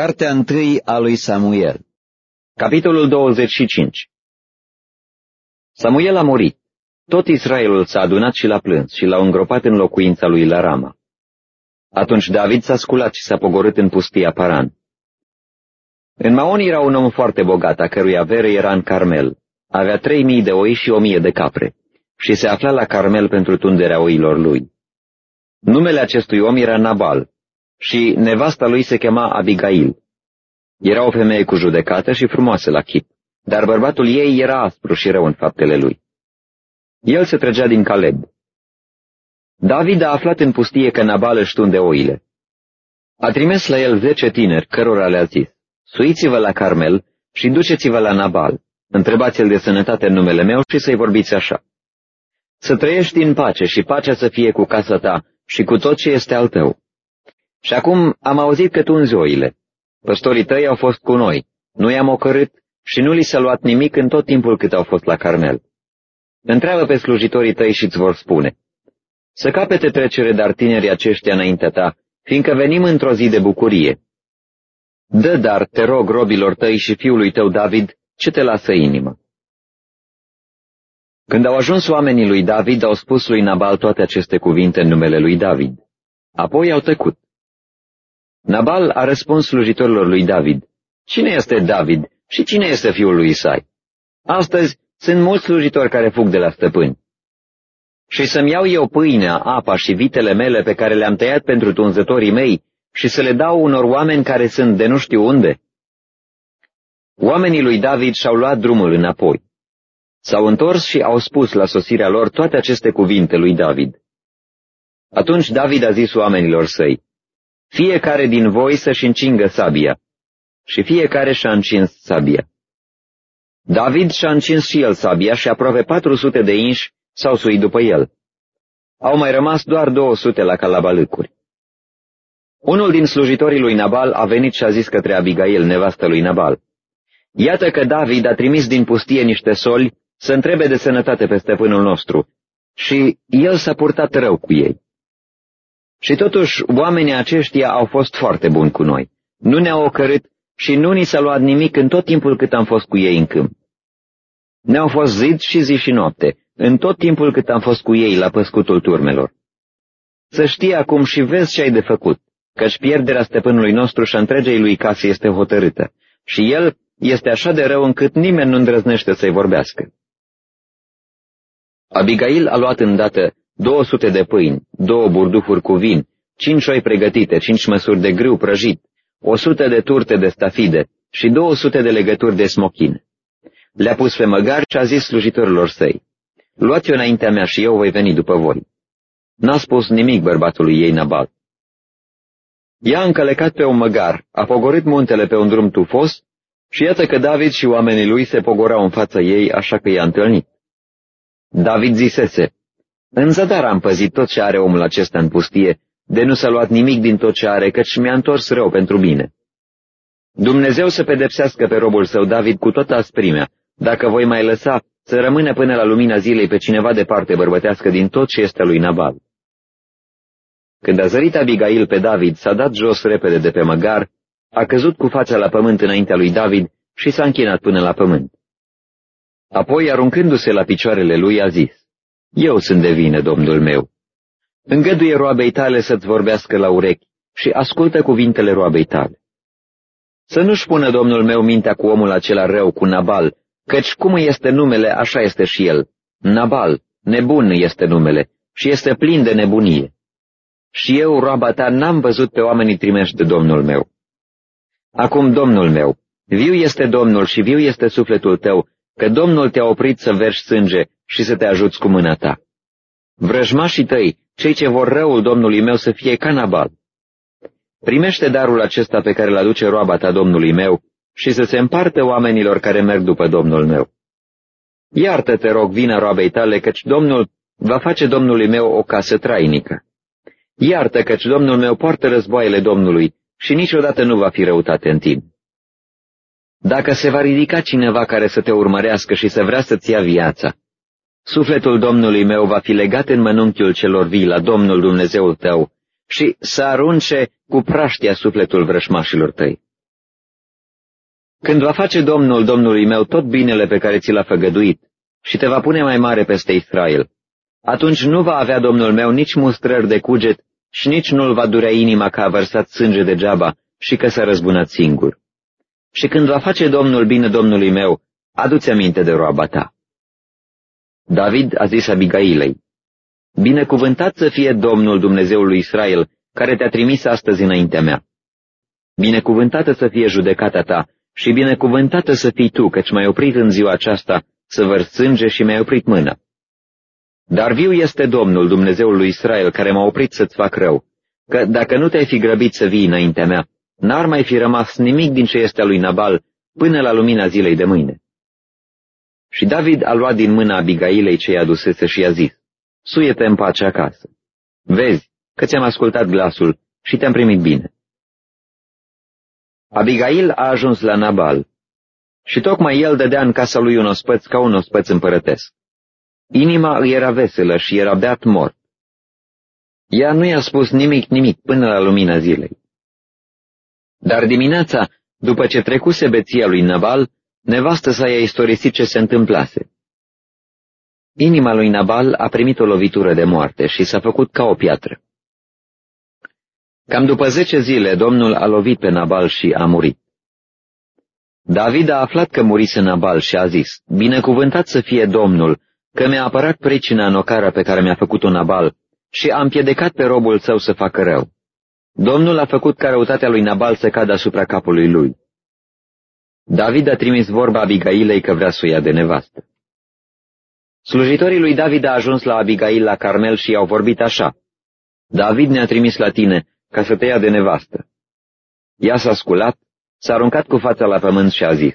Cartea întâi a lui Samuel Capitolul 25 Samuel a murit. Tot Israelul s-a adunat și l-a plâns și l-au îngropat în locuința lui la Rama. Atunci David s-a sculat și s-a pogorât în pustia Paran. În Maon era un om foarte bogat, a cărui avere era în Carmel. Avea trei mii de oi și o mie de capre și se afla la Carmel pentru tunderea oilor lui. Numele acestui om era Nabal și nevasta lui se chema Abigail. Era o femeie cu judecată și frumoasă la chip, dar bărbatul ei era aspru și rău în faptele lui. El se trăgea din Caleb. David a aflat în pustie că Nabal își tunde oile. A trimis la el zece tineri, cărora le-a zis, Suiți-vă la Carmel și duceți-vă la Nabal, întrebați-l de sănătate în numele meu și să-i vorbiți așa. Să trăiești în pace și pacea să fie cu casa ta și cu tot ce este al tău. Și acum am auzit că tunzi oile. Păstorii tăi au fost cu noi, nu i-am ocărât și nu li s-a luat nimic în tot timpul cât au fost la Carmel. Întreabă pe slujitorii tăi și îți vor spune. Să capete trecere dar tinerii aceștia înaintea ta, fiindcă venim într-o zi de bucurie. Dă dar, te rog, robilor tăi și fiului tău David, ce te lasă inimă. Când au ajuns oamenii lui David, au spus lui Nabal toate aceste cuvinte în numele lui David. Apoi au tăcut. Nabal a răspuns slujitorilor lui David, Cine este David și cine este fiul lui Isai? Astăzi sunt mulți slujitori care fug de la stăpâni. Și să-mi iau eu pâinea, apa și vitele mele pe care le-am tăiat pentru tunzătorii mei și să le dau unor oameni care sunt de nu știu unde? Oamenii lui David și-au luat drumul înapoi. S-au întors și au spus la sosirea lor toate aceste cuvinte lui David. Atunci David a zis oamenilor săi, fiecare din voi să-și încingă sabia. Și fiecare și-a încins sabia. David și-a încins și el sabia și aproape 400 de inși s-au suit după el. Au mai rămas doar 200 la calabalâcuri. Unul din slujitorii lui Nabal a venit și a zis către Abigail, nevastă lui Nabal, Iată că David a trimis din pustie niște soli să întrebe de sănătate pe stăpânul nostru și el s-a purtat rău cu ei. Și totuși, oamenii aceștia au fost foarte buni cu noi. Nu ne-au ocărât și nu ni s-a luat nimic în tot timpul cât am fost cu ei în câmp. Ne-au fost zid și zi și noapte, în tot timpul cât am fost cu ei la păscutul turmelor. Să știi acum și vezi ce ai de făcut, căci pierderea stăpânului nostru și a întregei lui casă este hotărâtă, și el este așa de rău încât nimeni nu îndrăznește să-i vorbească. Abigail a luat îndată 200 de pâini, două burdufuri cu vin, cinci șoi pregătite, cinci măsuri de grâu prăjit, 100 de turte de stafide și 200 de legături de smochin. Le-a pus pe măgar și a zis slujitorilor săi, Luați-o înaintea mea și eu voi veni după voi. N-a spus nimic bărbatului ei Nabal. Ea a încălecat pe un măgar, a pogorât muntele pe un drum tufos și iată că David și oamenii lui se pogorau în fața ei, așa că i-a întâlnit. David zisese, în zadar am păzit tot ce are omul acesta în pustie, de nu s-a luat nimic din tot ce are, căci mi-a întors rău pentru bine. Dumnezeu să pedepsească pe robul său David cu toată asprimea, dacă voi mai lăsa să rămână până la lumina zilei pe cineva de parte bărbătească din tot ce este lui Nabal. Când a zărit Abigail pe David, s-a dat jos repede de pe măgar, a căzut cu fața la pământ înaintea lui David și s-a închinat până la pământ. Apoi, aruncându-se la picioarele lui, a zis, Eu sunt de vină, domnul meu. Îngăduie roabei tale să-ți vorbească la urechi și ascultă cuvintele roabei tale. Să nu-și pună domnul meu mintea cu omul acela rău, cu Nabal, căci cum este numele, așa este și el. Nabal, nebun este numele și este plin de nebunie. Și eu, roaba ta, n-am văzut pe oamenii trimești de domnul meu. Acum, domnul meu, viu este Domnul și viu este sufletul tău, că Domnul te-a oprit să vergi sânge și să te ajuți cu mâna ta. Vrăjmașii tăi, cei ce vor răul Domnului meu să fie ca Nabal. Primește darul acesta pe care îl aduce roaba ta Domnului meu și să se împartă oamenilor care merg după Domnul meu. Iartă, te rog, vina roabei tale, căci Domnul va face Domnului meu o casă trainică. Iartă, căci Domnul meu poartă războaiele Domnului și niciodată nu va fi răutate în timp. Dacă se va ridica cineva care să te urmărească și să vrea să-ți ia viața, sufletul Domnului meu va fi legat în mănunchiul celor vii la Domnul Dumnezeul tău și să arunce cu praștia sufletul vrășmașilor tăi. Când va face Domnul Domnului meu tot binele pe care ți l-a făgăduit și te va pune mai mare peste Israel, atunci nu va avea Domnul meu nici mustrări de cuget și nici nu-l va durea inima că a vărsat sânge degeaba și că s-a răzbunat singur. Și când va face Domnul bine Domnului meu, adu-ți aminte de roaba ta. David a zis Abigailei, Binecuvântat să fie Domnul Dumnezeul lui Israel, care te-a trimis astăzi înaintea mea. Binecuvântată să fie judecata ta și binecuvântată să fii tu, căci m-ai oprit în ziua aceasta să văr sânge și mi-ai oprit mâna. Dar viu este Domnul, Dumnezeul lui Israel, care m-a oprit să-ți fac rău, că dacă nu te-ai fi grăbit să vii înaintea mea, n-ar mai fi rămas nimic din ce este a lui Nabal până la lumina zilei de mâine. Și David a luat din mâna Abigailei ce i-a dusese și i-a zis, Suie-te în pace acasă. Vezi că ți-am ascultat glasul și te-am primit bine. Abigail a ajuns la Nabal și tocmai el dădea în casa lui un ospăț ca un ospăț împărătesc. Inima îi era veselă și era beat mort. Ea nu i-a spus nimic, nimic până la lumina zilei. Dar dimineața, după ce trecuse beția lui Nabal, nevastă sa i-a istorisit ce se întâmplase. Inima lui Nabal a primit o lovitură de moarte și s-a făcut ca o piatră. Cam după zece zile, Domnul a lovit pe Nabal și a murit. David a aflat că murise Nabal și a zis, Binecuvântat să fie Domnul, că mi-a apărat pricina în ocara pe care mi-a făcut-o Nabal și a împiedicat pe robul său să facă rău. Domnul a făcut ca răutatea lui Nabal să cadă asupra capului lui. David a trimis vorba Abigailei că vrea să o ia de nevastă. Slujitorii lui David a ajuns la Abigail la Carmel și i-au vorbit așa. David ne-a trimis la tine ca să te ia de nevastă. Ea s-a sculat, s-a aruncat cu fața la pământ și a zis,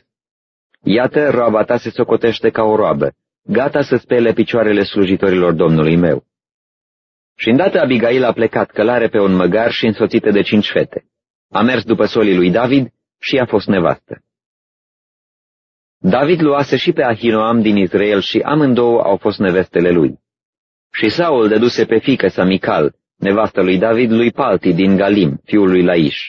Iată, roaba ta se socotește ca o roabă, gata să spele picioarele slujitorilor Domnului meu. Și îndată Abigail a plecat călare pe un măgar și însoțită de cinci fete. A mers după solii lui David și a fost nevastă. David luase și pe Ahinoam din Israel și amândouă au fost nevestele lui. Și Saul dăduse pe fică sa Mical, nevastă lui David, lui Palti din Galim, fiul lui Laish.